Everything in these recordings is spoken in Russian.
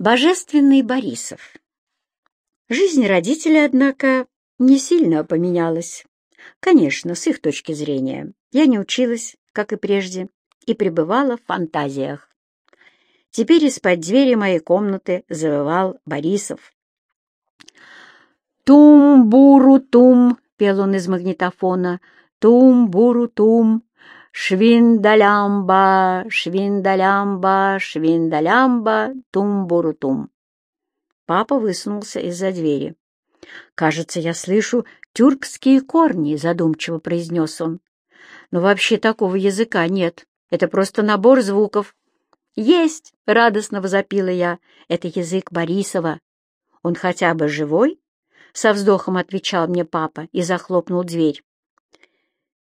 Божественный Борисов. Жизнь родителей, однако, не сильно поменялась. Конечно, с их точки зрения. Я не училась, как и прежде, и пребывала в фантазиях. Теперь из-под двери моей комнаты завывал Борисов. «Тум-буру-тум!» — пел он из магнитофона. «Тум-буру-тум! Швиндалямба, швиндалямба, швиндалямба, тум-буру-тум!» Папа высунулся из-за двери. «Кажется, я слышу тюркские корни», — задумчиво произнес он. «Но вообще такого языка нет. Это просто набор звуков». «Есть!» — радостно возопила я. «Это язык Борисова». «Он хотя бы живой?» — со вздохом отвечал мне папа и захлопнул дверь.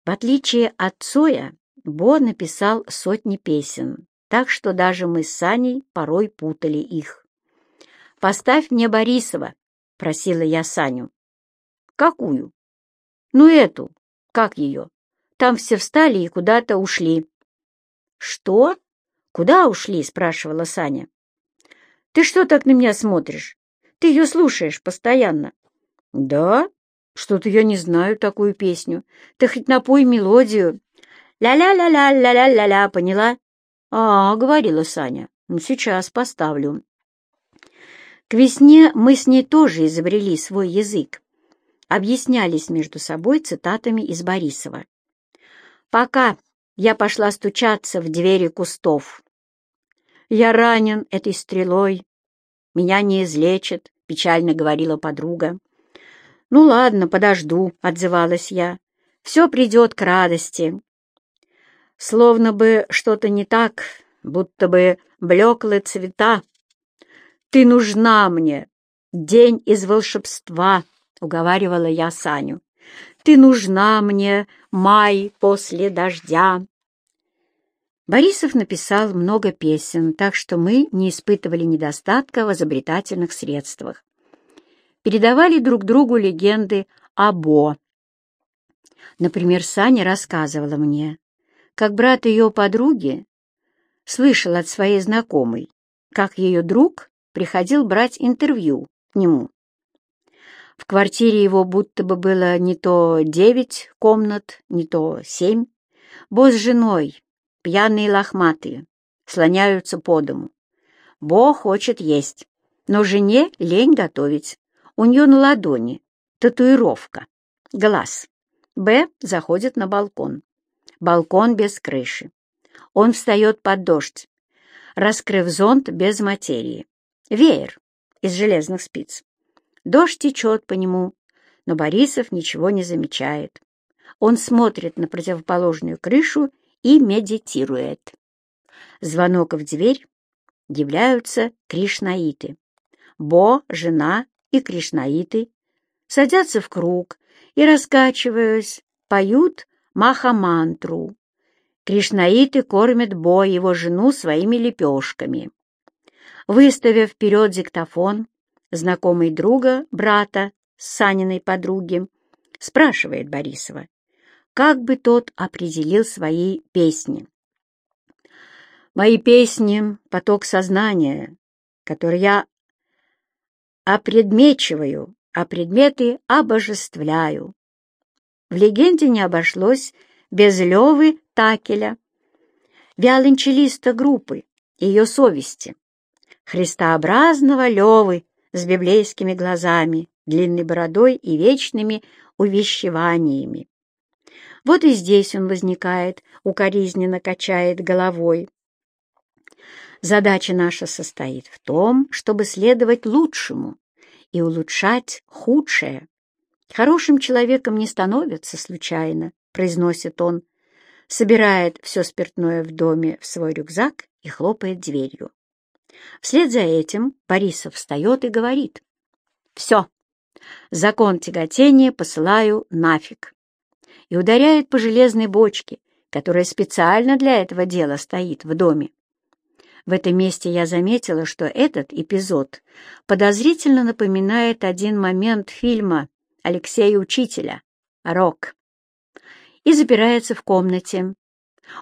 В отличие от Цоя, Бо написал сотни песен, так что даже мы с Саней порой путали их. «Поставь мне Борисова», — просила я Саню. «Какую?» «Ну, эту. Как ее? Там все встали и куда-то ушли». «Что? Куда ушли?» — спрашивала Саня. «Ты что так на меня смотришь? Ты ее слушаешь постоянно». «Да? Что-то я не знаю такую песню. Ты хоть напой мелодию». «Ля-ля-ля-ля-ля-ля-ля-ля, поняла?» «А, — говорила Саня, — ну сейчас поставлю». К весне мы с ней тоже изобрели свой язык. Объяснялись между собой цитатами из Борисова. «Пока я пошла стучаться в двери кустов. Я ранен этой стрелой. Меня не излечат», — печально говорила подруга. «Ну ладно, подожду», — отзывалась я. «Все придет к радости». Словно бы что-то не так, будто бы блеклые цвета «Ты нужна мне! День из волшебства!» — уговаривала я Саню. «Ты нужна мне, май после дождя!» Борисов написал много песен, так что мы не испытывали недостатка в изобретательных средствах. Передавали друг другу легенды о Бо. Например, Саня рассказывала мне, как брат ее подруги слышал от своей знакомой, как ее друг приходил брать интервью к нему. В квартире его будто бы было не то девять комнат, не то семь. Бо с женой, пьяные лохматые, слоняются по дому. Бо хочет есть, но жене лень готовить. У нее на ладони татуировка, глаз. Б заходит на балкон. Балкон без крыши. Он встает под дождь, раскрыв зонт без материи. Веер из железных спиц. Дождь течет по нему, но Борисов ничего не замечает. Он смотрит на противоположную крышу и медитирует. Звонок в дверь. Являются кришнаиты. Бо, жена и кришнаиты садятся в круг и, раскачиваясь, поют махамантру. Кришнаиты кормят Бо его жену своими лепешками. Выставив вперед диктофон, знакомый друга, брата, Саниной подруги, спрашивает Борисова, как бы тот определил свои песни. «Мои песни — поток сознания, который я опредмечиваю, а предметы обожествляю». В легенде не обошлось без Левы Такеля, виолончелиста группы, ее совести христообразного Левы с библейскими глазами, длинной бородой и вечными увещеваниями. Вот и здесь он возникает, укоризненно качает головой. Задача наша состоит в том, чтобы следовать лучшему и улучшать худшее. Хорошим человеком не становится случайно, произносит он, собирает все спиртное в доме в свой рюкзак и хлопает дверью. Вслед за этим Борисов встает и говорит. «Все, закон тяготения посылаю нафиг». И ударяет по железной бочке, которая специально для этого дела стоит в доме. В этом месте я заметила, что этот эпизод подозрительно напоминает один момент фильма Алексея Учителя «Рок» и запирается в комнате.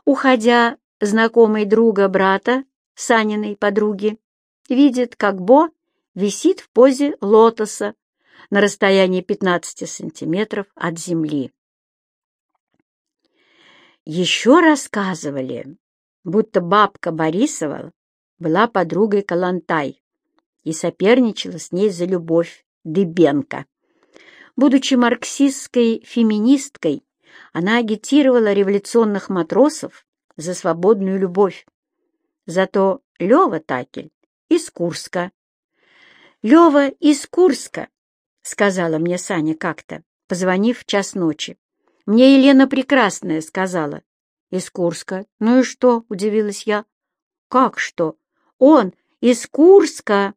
Уходя, знакомый друга брата Саниной подруги, видит, как Бо висит в позе лотоса на расстоянии 15 сантиметров от земли. Еще рассказывали, будто бабка Борисова была подругой Калантай и соперничала с ней за любовь Дыбенко. Будучи марксистской феминисткой, она агитировала революционных матросов за свободную любовь. Зато Лева Такель из Курска. «Лева из Курска», — сказала мне Саня как-то, позвонив в час ночи. «Мне Елена Прекрасная сказала». «Из Курска. Ну и что?» — удивилась я. «Как что? Он из Курска,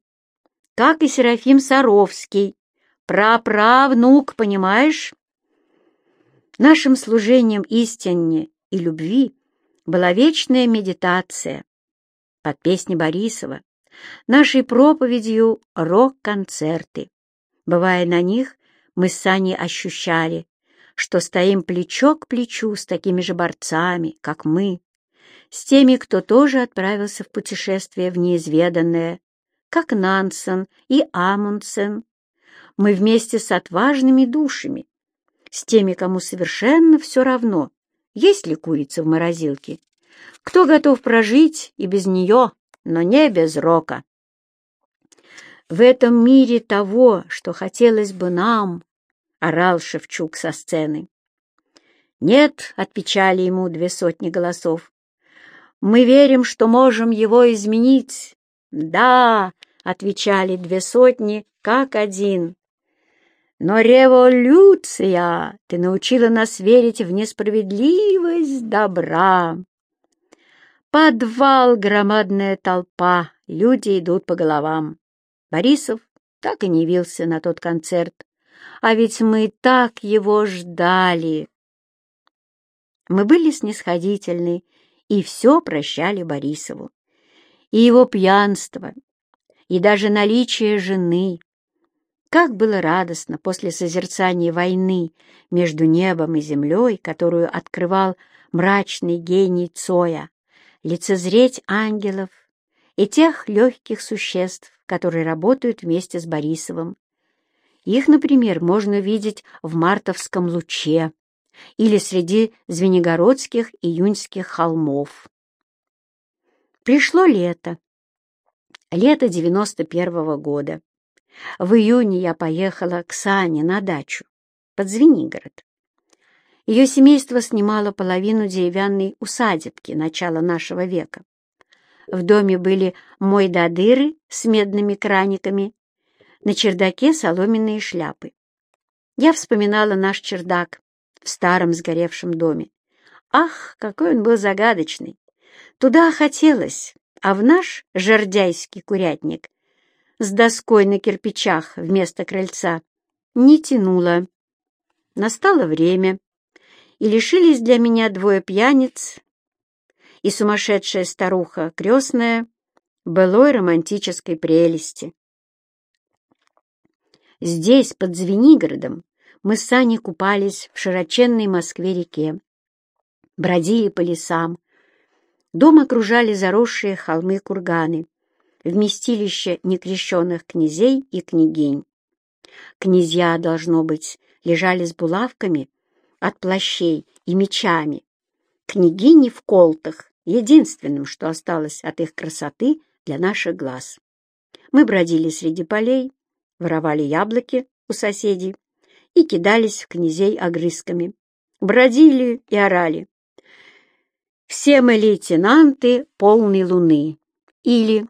как и Серафим Саровский. Праправнук, понимаешь?» Нашим служением истине и любви была вечная медитация под песни Борисова, нашей проповедью рок-концерты. Бывая на них, мы с Саней ощущали, что стоим плечо к плечу с такими же борцами, как мы, с теми, кто тоже отправился в путешествие в неизведанное, как Нансен и Амундсен. Мы вместе с отважными душами, с теми, кому совершенно все равно, есть ли курица в морозилке, кто готов прожить и без нее, но не без рока. В этом мире того, что хотелось бы нам, орал Шевчук со сцены. Нет, отвечали ему две сотни голосов. Мы верим, что можем его изменить. Да, отвечали две сотни, как один. Но революция, ты научила нас верить в несправедливость добра. Подвал, громадная толпа, люди идут по головам. Борисов так и не явился на тот концерт, а ведь мы так его ждали. Мы были снисходительны и все прощали Борисову. И его пьянство, и даже наличие жены, как было радостно после созерцания войны между небом и землей, которую открывал мрачный гений Цоя, лицезреть ангелов и тех легких существ, которые работают вместе с Борисовым. Их, например, можно видеть в мартовском луче или среди звенигородских июньских холмов. Пришло лето. Лето девяносто первого года. В июне я поехала к Сане на дачу под Звенигород. Ее семейство снимало половину деревянной усадебки начала нашего века. В доме были мойдодыры с медными краниками, на чердаке соломенные шляпы. Я вспоминала наш чердак в старом сгоревшем доме. Ах, какой он был загадочный! Туда хотелось, а в наш жердяйский курятник с доской на кирпичах вместо крыльца не тянуло. Настало время, и лишились для меня двое пьяниц и сумасшедшая старуха крестная былой романтической прелести. Здесь, под Звенигородом, мы с Саней купались в широченной Москве-реке, бродили по лесам. Дом окружали заросшие холмы-курганы, вместилище некрещенных князей и княгинь. Князья, должно быть, лежали с булавками от плащей и мечами. Княгини в колтах, единственным, что осталось от их красоты для наших глаз. Мы бродили среди полей, воровали яблоки у соседей и кидались в князей огрызками. Бродили и орали. Все мы лейтенанты полной луны. Или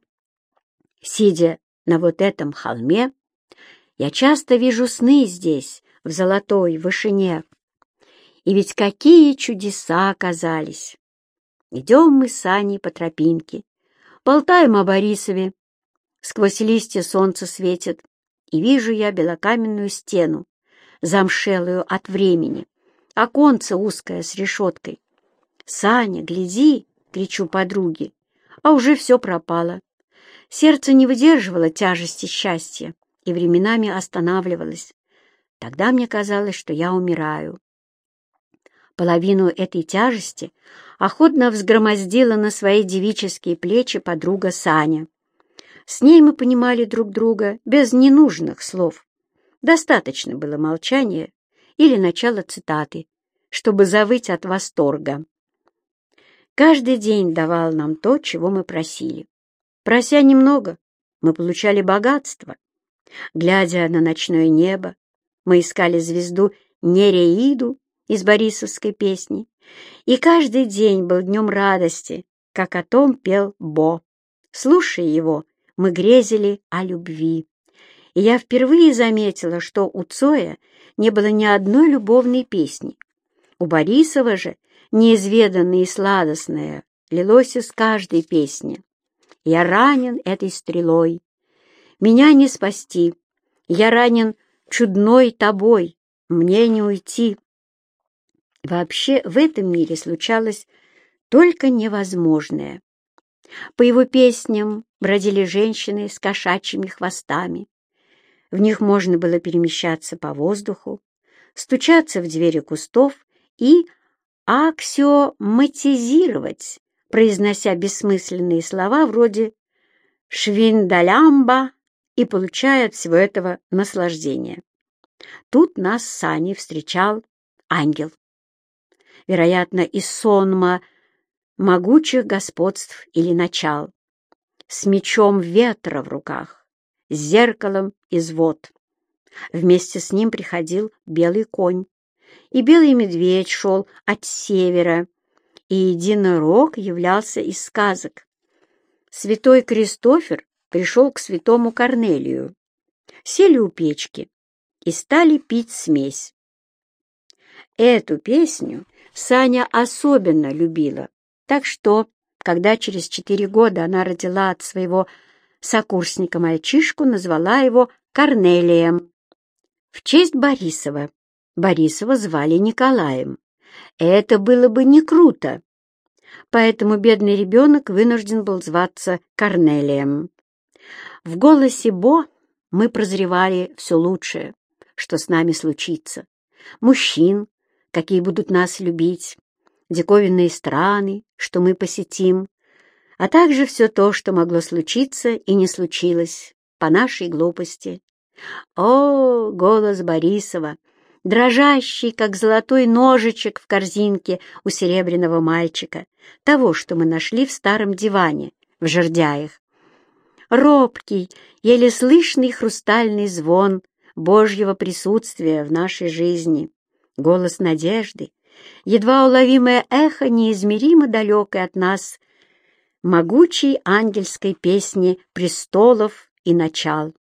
Сидя на вот этом холме, я часто вижу сны здесь, в золотой вышине. И ведь какие чудеса оказались! Идем мы с Аней по тропинке, болтаем о Борисове. Сквозь листья солнце светит, и вижу я белокаменную стену, замшелую от времени, оконце узкое с решеткой. «Саня, гляди!» — кричу подруге, а уже все пропало. Сердце не выдерживало тяжести счастья и временами останавливалось. Тогда мне казалось, что я умираю. Половину этой тяжести охотно взгромоздила на свои девические плечи подруга Саня. С ней мы понимали друг друга без ненужных слов. Достаточно было молчания или начала цитаты, чтобы завыть от восторга. Каждый день давал нам то, чего мы просили. Прося немного, мы получали богатство. Глядя на ночное небо, мы искали звезду Нереиду из Борисовской песни, и каждый день был днем радости, как о том пел Бо. Слушая его, мы грезили о любви. И я впервые заметила, что у Цоя не было ни одной любовной песни. У Борисова же неизведанное и сладостное лилось из каждой песни. Я ранен этой стрелой. Меня не спасти. Я ранен чудной тобой. Мне не уйти. Вообще в этом мире случалось только невозможное. По его песням бродили женщины с кошачьими хвостами. В них можно было перемещаться по воздуху, стучаться в двери кустов и аксиоматизировать, произнося бессмысленные слова вроде «швиндалямба» и получая от всего этого наслаждение. Тут нас с Саней встречал ангел. Вероятно, из сонма могучих господств или начал, с мечом ветра в руках, с зеркалом из вод. Вместе с ним приходил белый конь, и белый медведь шел от севера, и единорог являлся из сказок. Святой Кристофер пришел к святому Корнелию. Сели у печки и стали пить смесь. Эту песню Саня особенно любила, так что, когда через четыре года она родила от своего сокурсника мальчишку, назвала его Корнелием в честь Борисова. Борисова звали Николаем. Это было бы не круто. Поэтому бедный ребенок вынужден был зваться Корнелием. В голосе Бо мы прозревали все лучшее, что с нами случится. Мужчин, какие будут нас любить, диковинные страны, что мы посетим, а также все то, что могло случиться и не случилось по нашей глупости. О, голос Борисова! Дрожащий, как золотой ножичек в корзинке у серебряного мальчика, того, что мы нашли в старом диване в жердяях. Робкий, еле слышный хрустальный звон Божьего присутствия в нашей жизни, голос надежды, едва уловимое эхо неизмеримо далекое от нас, могучей ангельской песни престолов и начал,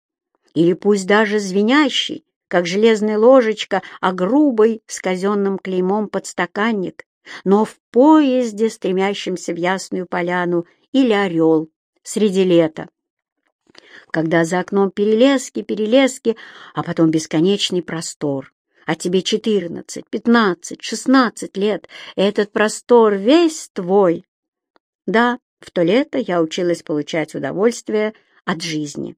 или пусть даже звенящий, как железная ложечка, а грубый, с казенным клеймом подстаканник, но в поезде, стремящемся в ясную поляну, или орел среди лета. Когда за окном перелески, перелески, а потом бесконечный простор, а тебе четырнадцать, пятнадцать, шестнадцать лет, этот простор весь твой. Да, в то лето я училась получать удовольствие от жизни.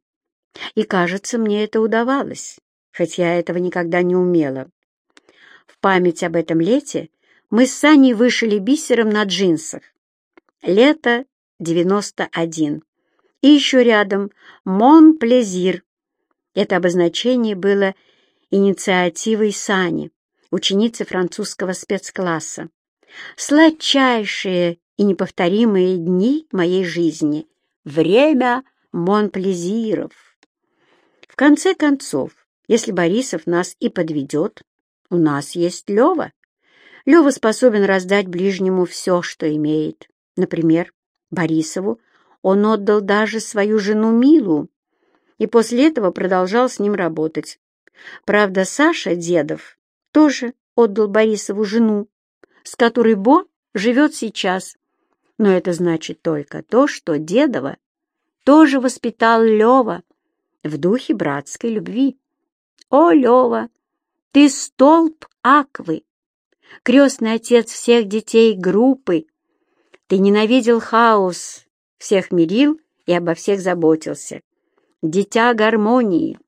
И, кажется, мне это удавалось хоть я этого никогда не умела. В память об этом лете мы с Саней вышили бисером на джинсах. Лето 91. И еще рядом «Мон Плезир». Это обозначение было инициативой Сани, ученицы французского спецкласса. Сладчайшие и неповторимые дни моей жизни. Время Монплезиров. В конце концов, если Борисов нас и подведет, у нас есть Лева. Лева способен раздать ближнему все, что имеет. Например, Борисову он отдал даже свою жену Милу и после этого продолжал с ним работать. Правда, Саша Дедов тоже отдал Борисову жену, с которой Бо живет сейчас. Но это значит только то, что Дедова тоже воспитал Лева в духе братской любви. О, Лева, ты столб Аквы, крестный отец всех детей группы. Ты ненавидел хаос, всех мирил и обо всех заботился. Дитя гармонии.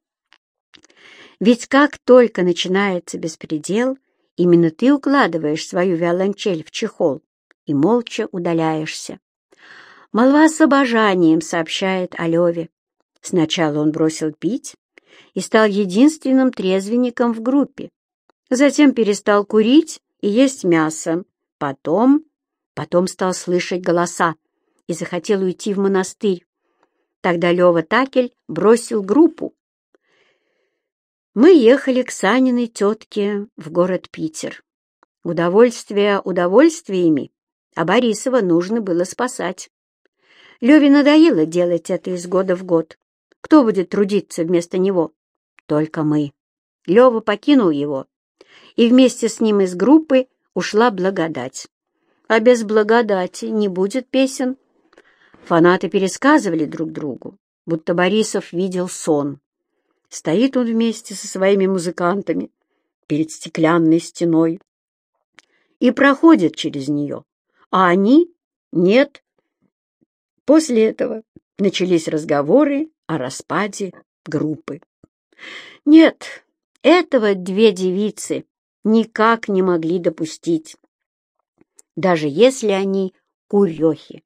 Ведь как только начинается беспредел, именно ты укладываешь свою виолончель в чехол и молча удаляешься. Молва с обожанием сообщает о Леве, Сначала он бросил пить и стал единственным трезвенником в группе. Затем перестал курить и есть мясо. Потом... Потом стал слышать голоса и захотел уйти в монастырь. Тогда Лева Такель бросил группу. Мы ехали к Саниной тетке в город Питер. Удовольствие удовольствиями, а Борисова нужно было спасать. Леве надоело делать это из года в год. Кто будет трудиться вместо него? Только мы. Лева покинул его, и вместе с ним из группы ушла благодать. А без благодати не будет песен. Фанаты пересказывали друг другу, будто Борисов видел сон. Стоит он вместе со своими музыкантами перед стеклянной стеной и проходит через нее, а они — нет. После этого начались разговоры о распаде группы. Нет, этого две девицы никак не могли допустить, даже если они курехи.